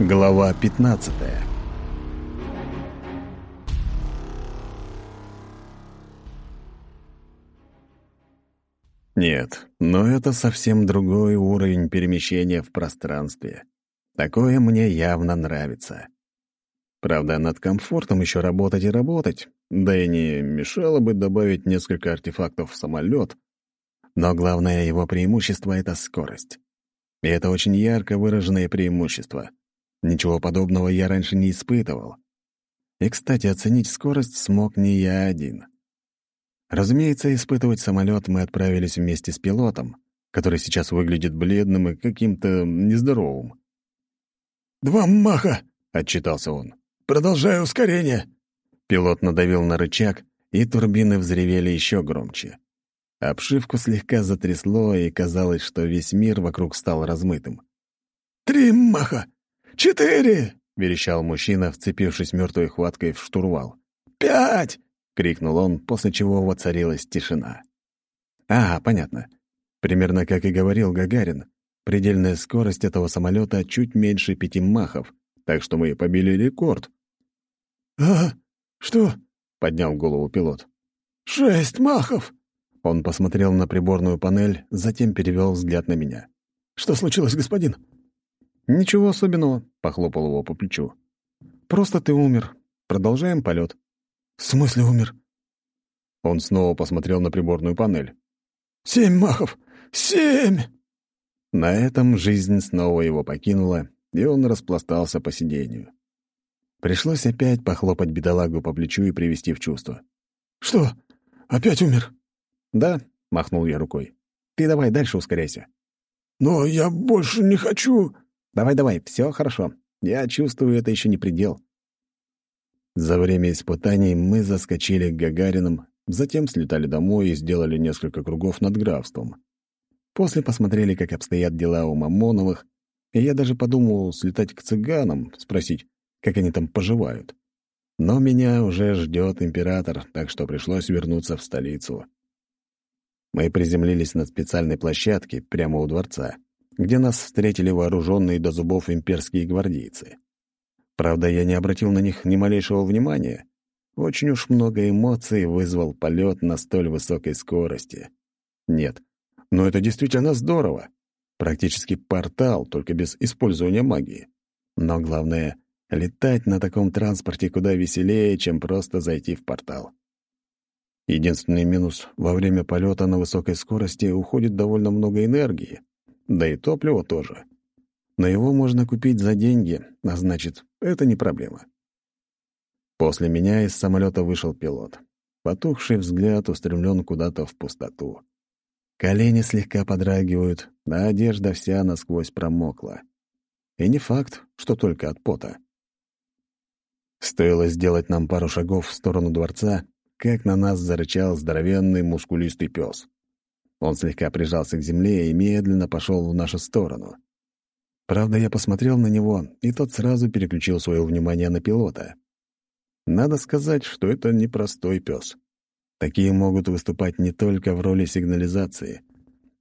Глава 15 Нет, но это совсем другой уровень перемещения в пространстве. Такое мне явно нравится. Правда, над комфортом еще работать и работать, да и не мешало бы добавить несколько артефактов в самолет. Но главное его преимущество — это скорость. И это очень ярко выраженное преимущество — Ничего подобного я раньше не испытывал. И, кстати, оценить скорость смог не я один. Разумеется, испытывать самолет мы отправились вместе с пилотом, который сейчас выглядит бледным и каким-то нездоровым. «Два маха!» — отчитался он. «Продолжаю ускорение!» Пилот надавил на рычаг, и турбины взревели еще громче. Обшивку слегка затрясло, и казалось, что весь мир вокруг стал размытым. «Три маха! «Четыре!» — верещал мужчина, вцепившись мертвой хваткой в штурвал. «Пять!» — крикнул он, после чего воцарилась тишина. «А, понятно. Примерно как и говорил Гагарин, предельная скорость этого самолета чуть меньше пяти махов, так что мы побили рекорд». «А, что?» — поднял голову пилот. «Шесть махов!» Он посмотрел на приборную панель, затем перевел взгляд на меня. «Что случилось, господин?» «Ничего особенного», — похлопал его по плечу. «Просто ты умер. Продолжаем полет». «В смысле умер?» Он снова посмотрел на приборную панель. «Семь махов! Семь!» На этом жизнь снова его покинула, и он распластался по сиденью. Пришлось опять похлопать бедолагу по плечу и привести в чувство. «Что? Опять умер?» «Да», — махнул я рукой. «Ты давай дальше ускоряйся». «Но я больше не хочу...» Давай-давай, все хорошо. Я чувствую, это еще не предел. За время испытаний мы заскочили к Гагариным, затем слетали домой и сделали несколько кругов над графством. После посмотрели, как обстоят дела у Мамоновых, и я даже подумал слетать к цыганам, спросить, как они там поживают. Но меня уже ждет император, так что пришлось вернуться в столицу. Мы приземлились на специальной площадке прямо у дворца где нас встретили вооруженные до зубов имперские гвардейцы. Правда, я не обратил на них ни малейшего внимания. Очень уж много эмоций вызвал полет на столь высокой скорости. Нет, но это действительно здорово. Практически портал, только без использования магии. Но главное — летать на таком транспорте куда веселее, чем просто зайти в портал. Единственный минус — во время полета на высокой скорости уходит довольно много энергии, да и топливо тоже. Но его можно купить за деньги, а значит, это не проблема. После меня из самолета вышел пилот. Потухший взгляд устремлен куда-то в пустоту. Колени слегка подрагивают, а одежда вся насквозь промокла. И не факт, что только от пота. Стоило сделать нам пару шагов в сторону дворца, как на нас зарычал здоровенный мускулистый пес. Он слегка прижался к земле и медленно пошел в нашу сторону. Правда, я посмотрел на него, и тот сразу переключил свое внимание на пилота. Надо сказать, что это непростой пес. Такие могут выступать не только в роли сигнализации,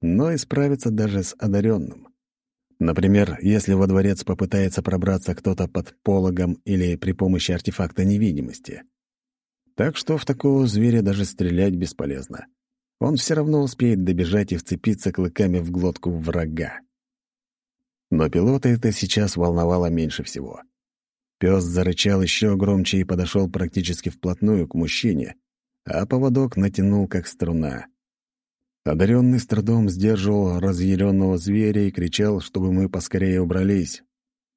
но и справиться даже с одаренным. Например, если во дворец попытается пробраться кто-то под пологом или при помощи артефакта невидимости. Так что в такого зверя даже стрелять бесполезно он все равно успеет добежать и вцепиться клыками в глотку врага. Но пилота это сейчас волновало меньше всего. Пес зарычал еще громче и подошел практически вплотную к мужчине, а поводок натянул как струна. Одаренный с трудом сдерживал разъяренного зверя и кричал, чтобы мы поскорее убрались.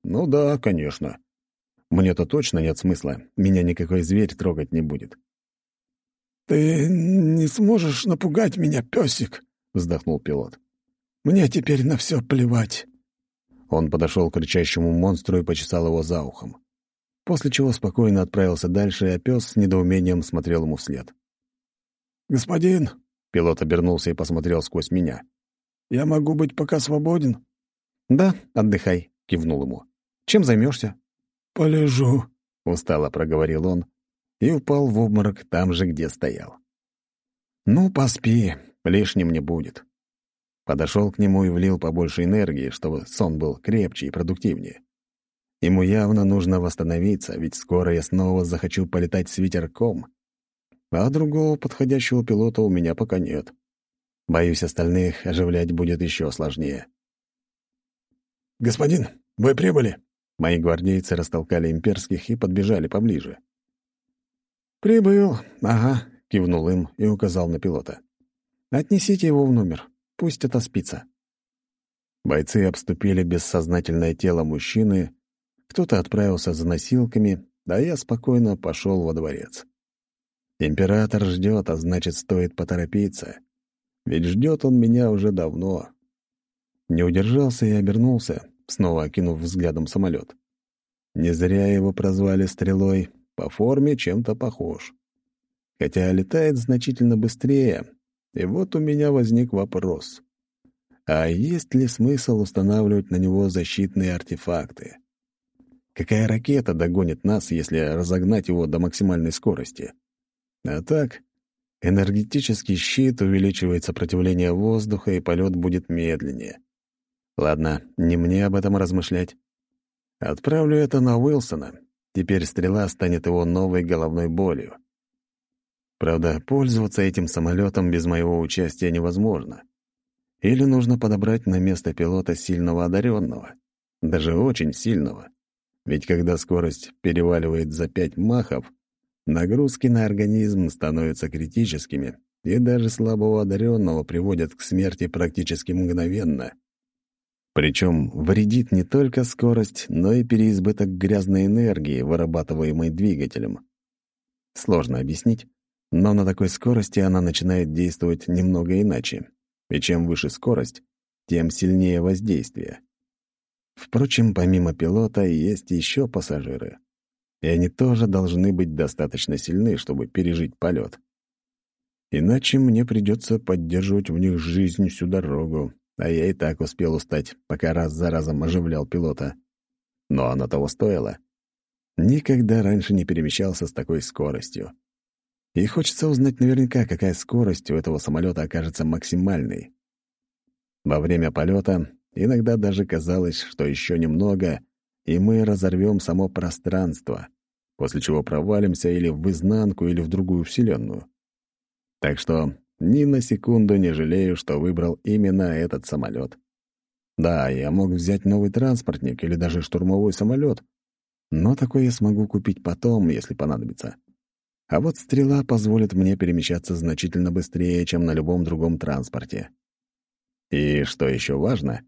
«Ну да, конечно. Мне-то точно нет смысла, меня никакой зверь трогать не будет. «Ты не сможешь напугать меня, песик?» — вздохнул пилот. «Мне теперь на все плевать». Он подошел к кричащему монстру и почесал его за ухом. После чего спокойно отправился дальше, а пес с недоумением смотрел ему вслед. «Господин!» — пилот обернулся и посмотрел сквозь меня. «Я могу быть пока свободен?» «Да, отдыхай», — кивнул ему. «Чем займешься?» «Полежу», — устало проговорил он, и упал в обморок там же, где стоял. «Ну, поспи, лишним не будет». Подошел к нему и влил побольше энергии, чтобы сон был крепче и продуктивнее. Ему явно нужно восстановиться, ведь скоро я снова захочу полетать с ветерком. А другого подходящего пилота у меня пока нет. Боюсь, остальных оживлять будет еще сложнее. «Господин, вы прибыли?» Мои гвардейцы растолкали имперских и подбежали поближе. «Прибыл, ага», — кивнул им и указал на пилота. «Отнесите его в номер, пусть отоспится». Бойцы обступили бессознательное тело мужчины, кто-то отправился за носилками, а я спокойно пошел во дворец. Император ждет, а значит, стоит поторопиться. Ведь ждет он меня уже давно. Не удержался и обернулся, снова окинув взглядом самолет. Не зря его прозвали «стрелой», по форме чем-то похож. Хотя летает значительно быстрее, и вот у меня возник вопрос. А есть ли смысл устанавливать на него защитные артефакты? Какая ракета догонит нас, если разогнать его до максимальной скорости? А так, энергетический щит увеличивает сопротивление воздуха, и полет будет медленнее. Ладно, не мне об этом размышлять. Отправлю это на Уилсона. Теперь стрела станет его новой головной болью. Правда, пользоваться этим самолетом без моего участия невозможно. Или нужно подобрать на место пилота сильного одаренного, даже очень сильного. Ведь когда скорость переваливает за пять махов, нагрузки на организм становятся критическими, и даже слабого одаренного приводят к смерти практически мгновенно. Причем вредит не только скорость, но и переизбыток грязной энергии, вырабатываемой двигателем. Сложно объяснить, но на такой скорости она начинает действовать немного иначе. И чем выше скорость, тем сильнее воздействие. Впрочем, помимо пилота есть еще пассажиры. И они тоже должны быть достаточно сильны, чтобы пережить полет. Иначе мне придется поддерживать в них жизнь всю дорогу, а я и так успел устать, пока раз за разом оживлял пилота. Но оно того стоило. Никогда раньше не перемещался с такой скоростью. И хочется узнать наверняка, какая скорость у этого самолета окажется максимальной. Во время полета иногда даже казалось, что еще немного, и мы разорвем само пространство, после чего провалимся или в изнанку, или в другую вселенную. Так что ни на секунду не жалею, что выбрал именно этот самолет. Да, я мог взять новый транспортник или даже штурмовой самолет, но такой я смогу купить потом, если понадобится. А вот стрела позволит мне перемещаться значительно быстрее, чем на любом другом транспорте. И что еще важно,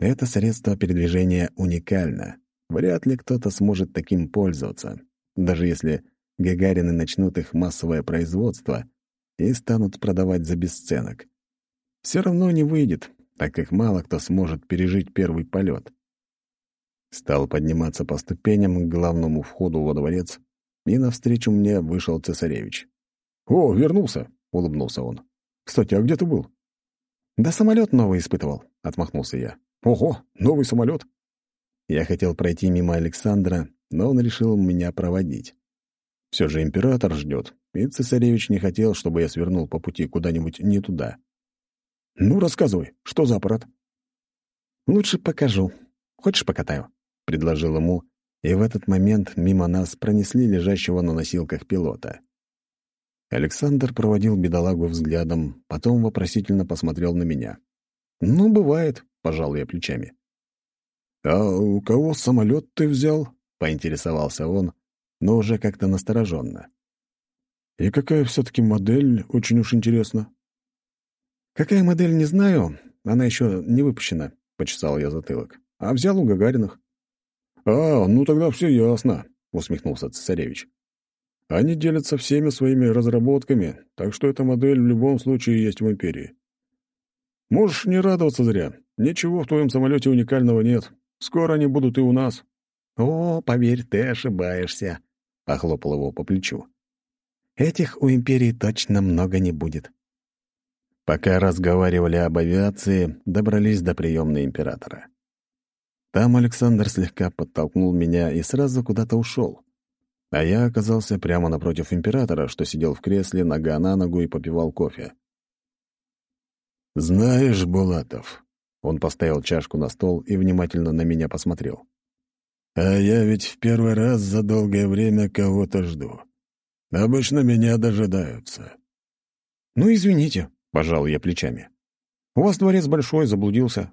это средство передвижения уникально. Вряд ли кто-то сможет таким пользоваться, даже если гагарины начнут их массовое производство и станут продавать за бесценок. Все равно не выйдет, так как мало кто сможет пережить первый полет. Стал подниматься по ступеням к главному входу во дворец, и навстречу мне вышел цесаревич. «О, вернулся!» — улыбнулся он. «Кстати, а где ты был?» «Да самолет новый испытывал», — отмахнулся я. «Ого, новый самолет!» Я хотел пройти мимо Александра, но он решил меня проводить. Все же император ждет, и цесаревич не хотел, чтобы я свернул по пути куда-нибудь не туда. «Ну, рассказывай, что за аппарат?» «Лучше покажу. Хочешь, покатаю?» — предложил ему, и в этот момент мимо нас пронесли лежащего на носилках пилота. Александр проводил бедолагу взглядом, потом вопросительно посмотрел на меня. «Ну, бывает», — пожал я плечами. «А у кого самолет ты взял?» — поинтересовался он, но уже как-то настороженно. «И какая все-таки модель, очень уж интересно». «Какая модель, не знаю, она еще не выпущена», — почесал я затылок. «А взял у Гагариных». «А, ну тогда все ясно», — усмехнулся цесаревич. «Они делятся всеми своими разработками, так что эта модель в любом случае есть в Империи. Можешь не радоваться зря. Ничего в твоем самолете уникального нет. Скоро они будут и у нас». «О, поверь, ты ошибаешься», — похлопал его по плечу. «Этих у Империи точно много не будет». Пока разговаривали об авиации, добрались до приемной императора. Там Александр слегка подтолкнул меня и сразу куда-то ушел. А я оказался прямо напротив императора, что сидел в кресле, нога на ногу и попивал кофе. «Знаешь, Булатов...» Он поставил чашку на стол и внимательно на меня посмотрел. А я ведь в первый раз за долгое время кого-то жду. Обычно меня дожидаются. «Ну, извините», — пожал я плечами. «У вас дворец большой, заблудился».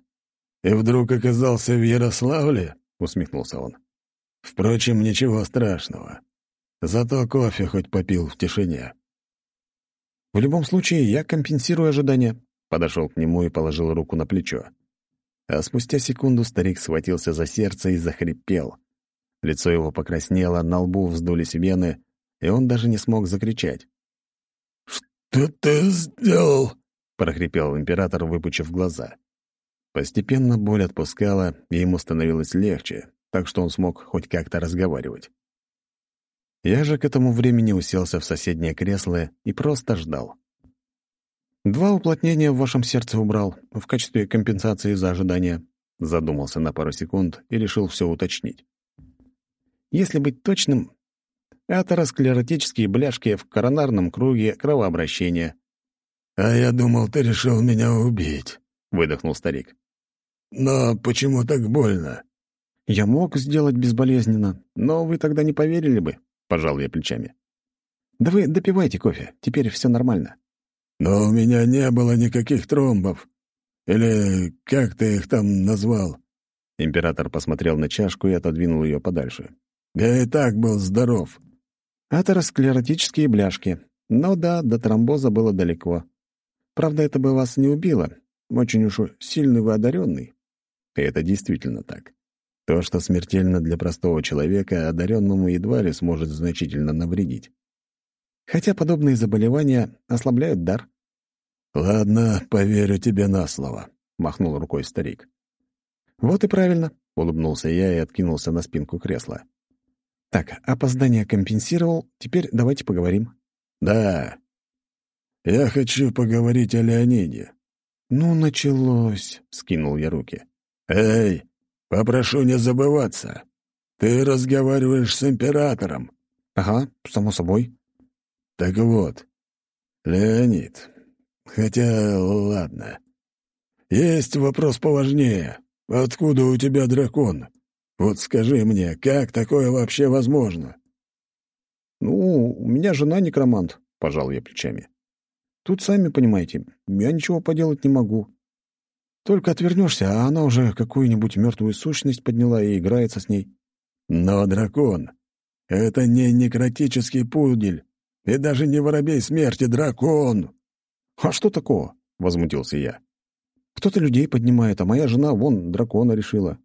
«И вдруг оказался в Ярославле?» — усмехнулся он. «Впрочем, ничего страшного. Зато кофе хоть попил в тишине». «В любом случае, я компенсирую ожидания», — подошел к нему и положил руку на плечо. А спустя секунду старик схватился за сердце и захрипел. Лицо его покраснело, на лбу вздулись вены, и он даже не смог закричать. «Что ты сделал?» — прохрипел император, выпучив глаза. Постепенно боль отпускала, и ему становилось легче, так что он смог хоть как-то разговаривать. Я же к этому времени уселся в соседнее кресло и просто ждал. «Два уплотнения в вашем сердце убрал в качестве компенсации за ожидание», задумался на пару секунд и решил все уточнить. «Если быть точным, атеросклеротические бляшки в коронарном круге кровообращения». «А я думал, ты решил меня убить», — выдохнул старик. «Но почему так больно?» «Я мог сделать безболезненно, но вы тогда не поверили бы», — пожал я плечами. «Да вы допивайте кофе, теперь все нормально». «Но у меня не было никаких тромбов. Или как ты их там назвал?» Император посмотрел на чашку и отодвинул ее подальше. «Я и так был здоров». «Атеросклеротические бляшки. Но да, до тромбоза было далеко. Правда, это бы вас не убило. Очень уж сильный вы одаренный». И это действительно так. То, что смертельно для простого человека, одаренному едва ли сможет значительно навредить. Хотя подобные заболевания ослабляют дар. «Ладно, поверю тебе на слово», — махнул рукой старик. «Вот и правильно», — улыбнулся я и откинулся на спинку кресла. «Так, опоздание компенсировал, теперь давайте поговорим». «Да. Я хочу поговорить о Леониде». «Ну, началось», — скинул я руки. «Эй, попрошу не забываться. Ты разговариваешь с императором». «Ага, само собой». Так вот, Леонид, хотя ладно. Есть вопрос поважнее. Откуда у тебя дракон? Вот скажи мне, как такое вообще возможно? Ну, у меня жена некромант, пожал я плечами. Тут сами понимаете, я ничего поделать не могу. Только отвернешься, а она уже какую-нибудь мертвую сущность подняла и играется с ней. Но дракон — это не некротический пудель. И даже не воробей смерти, дракон!» «А что такого?» — возмутился я. «Кто-то людей поднимает, а моя жена вон дракона решила.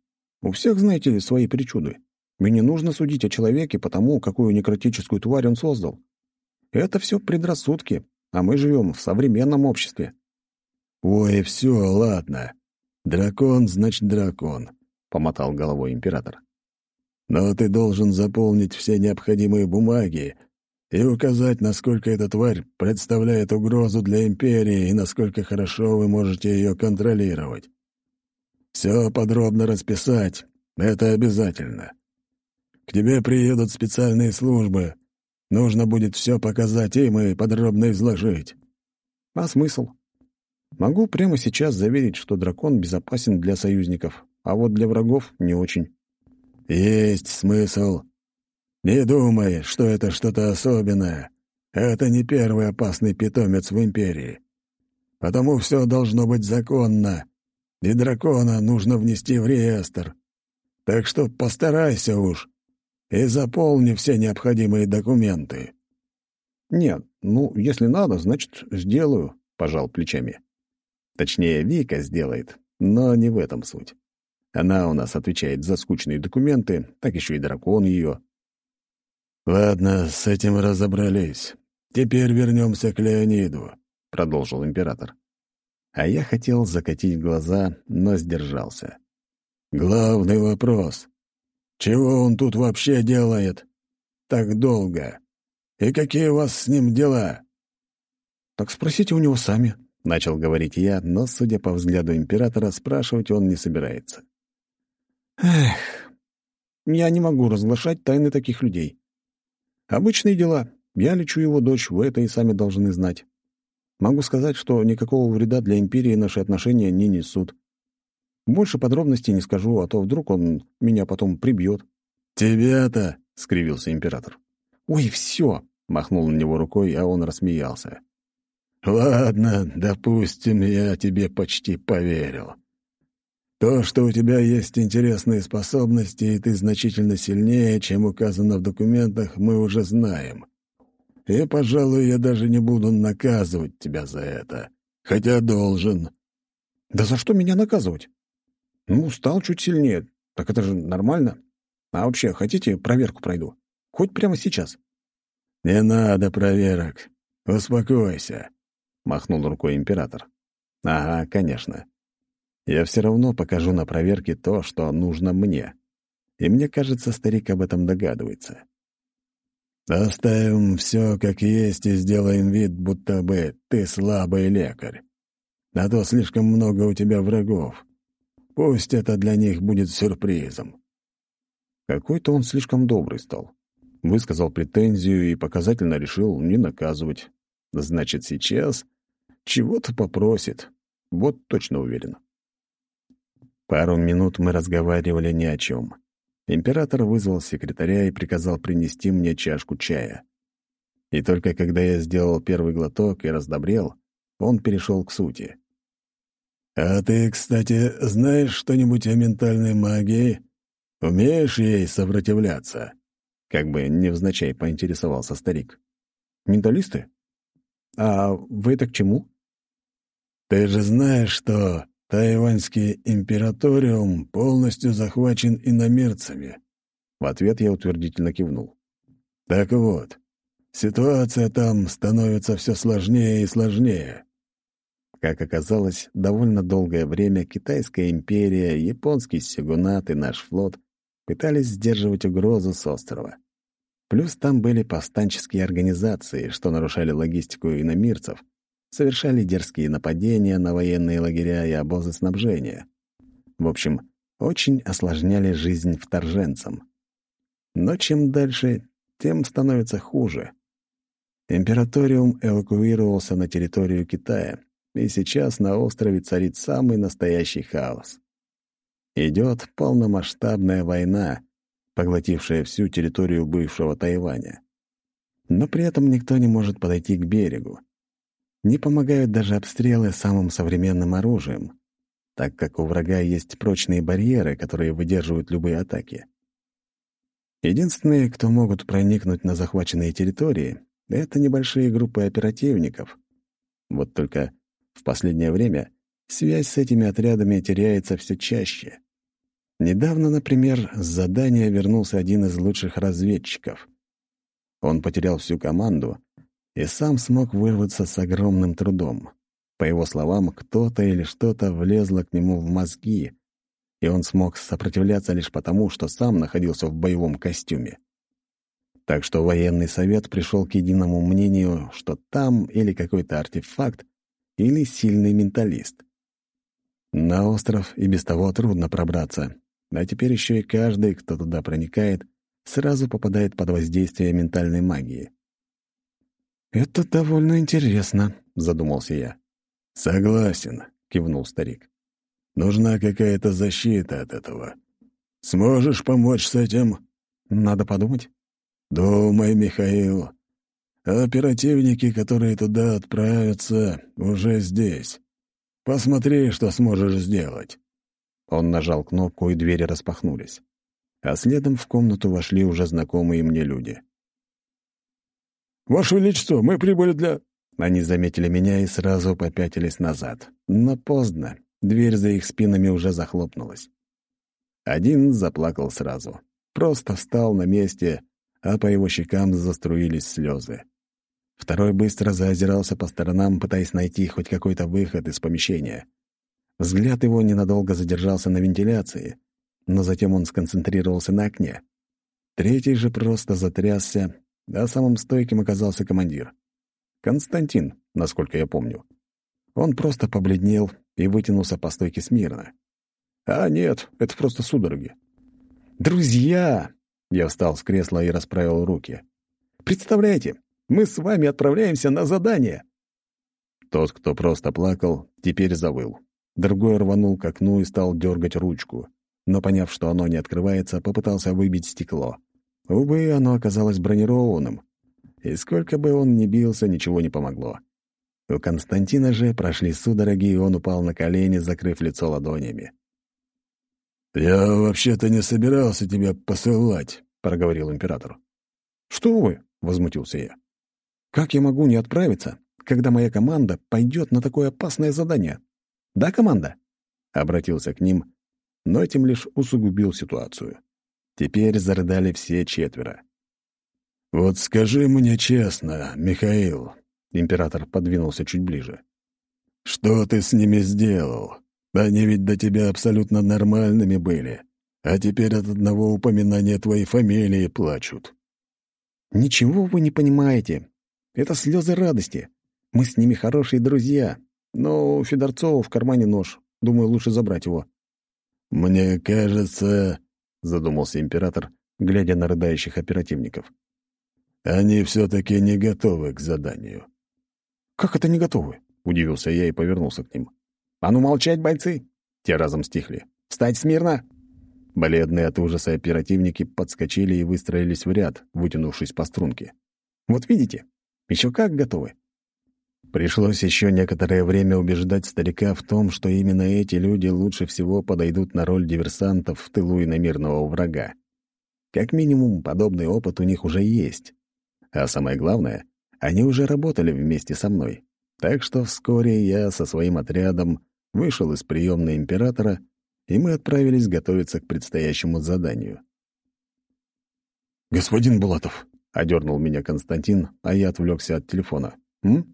У всех, знаете ли, свои причуды. Мне не нужно судить о человеке по тому, какую некротическую тварь он создал. Это все предрассудки, а мы живем в современном обществе». «Ой, все, ладно. Дракон, значит, дракон», — помотал головой император. «Но ты должен заполнить все необходимые бумаги, и указать, насколько эта тварь представляет угрозу для Империи и насколько хорошо вы можете ее контролировать. Все подробно расписать — это обязательно. К тебе приедут специальные службы. Нужно будет все показать им и подробно изложить. А смысл? Могу прямо сейчас заверить, что дракон безопасен для союзников, а вот для врагов не очень. Есть смысл. Не думай, что это что-то особенное. Это не первый опасный питомец в Империи. Потому все должно быть законно. И дракона нужно внести в реестр. Так что постарайся уж и заполни все необходимые документы». «Нет, ну, если надо, значит, сделаю», — пожал плечами. Точнее, Вика сделает, но не в этом суть. Она у нас отвечает за скучные документы, так еще и дракон ее. «Ладно, с этим разобрались. Теперь вернемся к Леониду», — продолжил император. А я хотел закатить глаза, но сдержался. «Главный вопрос. Чего он тут вообще делает? Так долго. И какие у вас с ним дела?» «Так спросите у него сами», — начал говорить я, но, судя по взгляду императора, спрашивать он не собирается. «Эх, я не могу разглашать тайны таких людей. Обычные дела. Я лечу его дочь, вы это и сами должны знать. Могу сказать, что никакого вреда для империи наши отношения не несут. Больше подробностей не скажу, а то вдруг он меня потом прибьет. «Тебя-то!» — скривился император. «Ой, все!» — махнул на него рукой, а он рассмеялся. «Ладно, допустим, я тебе почти поверил. То, что у тебя есть интересные способности, и ты значительно сильнее, чем указано в документах, мы уже знаем. И, пожалуй, я даже не буду наказывать тебя за это, хотя должен». «Да за что меня наказывать?» «Ну, стал чуть сильнее. Так это же нормально. А вообще, хотите, проверку пройду? Хоть прямо сейчас». «Не надо проверок. Успокойся», — махнул рукой император. «Ага, конечно. Я все равно покажу на проверке то, что нужно мне. И мне кажется, старик об этом догадывается. Оставим все как есть и сделаем вид, будто бы ты слабый лекарь. А то слишком много у тебя врагов. Пусть это для них будет сюрпризом. Какой-то он слишком добрый стал. Высказал претензию и показательно решил не наказывать. Значит, сейчас чего-то попросит. Вот точно уверен. Пару минут мы разговаривали ни о чем. Император вызвал секретаря и приказал принести мне чашку чая. И только когда я сделал первый глоток и раздобрел, он перешел к сути. «А ты, кстати, знаешь что-нибудь о ментальной магии? Умеешь ей сопротивляться?» Как бы невзначай поинтересовался старик. «Менталисты? А вы это к чему?» «Ты же знаешь, что Тайваньский императориум полностью захвачен иномерцами. В ответ я утвердительно кивнул. Так вот, ситуация там становится все сложнее и сложнее. Как оказалось, довольно долгое время Китайская империя, японский сёгунат и наш флот пытались сдерживать угрозу с острова. Плюс там были повстанческие организации, что нарушали логистику иномирцев, совершали дерзкие нападения на военные лагеря и обозы снабжения. В общем, очень осложняли жизнь вторженцам. Но чем дальше, тем становится хуже. Императориум эвакуировался на территорию Китая, и сейчас на острове царит самый настоящий хаос. Идет полномасштабная война, поглотившая всю территорию бывшего Тайваня. Но при этом никто не может подойти к берегу. Не помогают даже обстрелы самым современным оружием, так как у врага есть прочные барьеры, которые выдерживают любые атаки. Единственные, кто могут проникнуть на захваченные территории, это небольшие группы оперативников. Вот только в последнее время связь с этими отрядами теряется все чаще. Недавно, например, с задания вернулся один из лучших разведчиков. Он потерял всю команду и сам смог вырваться с огромным трудом. По его словам, кто-то или что-то влезло к нему в мозги, и он смог сопротивляться лишь потому, что сам находился в боевом костюме. Так что военный совет пришел к единому мнению, что там или какой-то артефакт, или сильный менталист. На остров и без того трудно пробраться, а теперь еще и каждый, кто туда проникает, сразу попадает под воздействие ментальной магии. «Это довольно интересно», — задумался я. «Согласен», — кивнул старик. «Нужна какая-то защита от этого. Сможешь помочь с этим?» «Надо подумать». «Думай, Михаил. Оперативники, которые туда отправятся, уже здесь. Посмотри, что сможешь сделать». Он нажал кнопку, и двери распахнулись. А следом в комнату вошли уже знакомые мне люди. «Ваше Величество, мы прибыли для...» Они заметили меня и сразу попятились назад. Но поздно. Дверь за их спинами уже захлопнулась. Один заплакал сразу. Просто встал на месте, а по его щекам заструились слезы. Второй быстро заозирался по сторонам, пытаясь найти хоть какой-то выход из помещения. Взгляд его ненадолго задержался на вентиляции, но затем он сконцентрировался на окне. Третий же просто затрясся а самым стойким оказался командир. Константин, насколько я помню. Он просто побледнел и вытянулся по стойке смирно. А нет, это просто судороги. «Друзья!» — я встал с кресла и расправил руки. «Представляете, мы с вами отправляемся на задание!» Тот, кто просто плакал, теперь завыл. Другой рванул к окну и стал дергать ручку. но, поняв, что оно не открывается, попытался выбить стекло. Увы, оно оказалось бронированным, и сколько бы он ни бился, ничего не помогло. У Константина же прошли судороги, и он упал на колени, закрыв лицо ладонями. «Я вообще-то не собирался тебя посылать», — проговорил император. «Что вы?» — возмутился я. «Как я могу не отправиться, когда моя команда пойдет на такое опасное задание? Да, команда?» Обратился к ним, но этим лишь усугубил ситуацию. Теперь зарыдали все четверо. «Вот скажи мне честно, Михаил», — император подвинулся чуть ближе, «что ты с ними сделал? Они ведь до тебя абсолютно нормальными были, а теперь от одного упоминания твоей фамилии плачут». «Ничего вы не понимаете. Это слезы радости. Мы с ними хорошие друзья. Но у Федорцова в кармане нож. Думаю, лучше забрать его». «Мне кажется...» — задумался император, глядя на рыдающих оперативников. «Они все-таки не готовы к заданию». «Как это не готовы?» — удивился я и повернулся к ним. «А ну молчать, бойцы!» Те разом стихли. «Встать смирно!» Бледные от ужаса оперативники подскочили и выстроились в ряд, вытянувшись по струнке. «Вот видите? Еще как готовы!» Пришлось еще некоторое время убеждать старика в том, что именно эти люди лучше всего подойдут на роль диверсантов в тылу иномирного врага. Как минимум, подобный опыт у них уже есть. А самое главное, они уже работали вместе со мной. Так что вскоре я со своим отрядом вышел из приемной императора, и мы отправились готовиться к предстоящему заданию. «Господин Булатов», — одернул меня Константин, а я отвлекся от телефона. «М?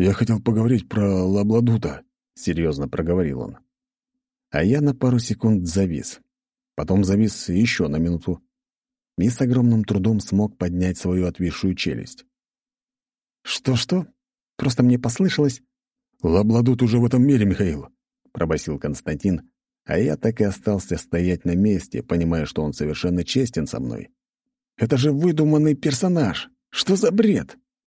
«Я хотел поговорить про Лабладута», — серьезно проговорил он. А я на пару секунд завис. Потом завис еще на минуту. И с огромным трудом смог поднять свою отвисшую челюсть. «Что-что? Просто мне послышалось...» «Лабладут уже в этом мире, Михаил», — пробасил Константин, а я так и остался стоять на месте, понимая, что он совершенно честен со мной. «Это же выдуманный персонаж! Что за бред?»